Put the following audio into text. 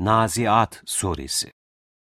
Naziat Suresi.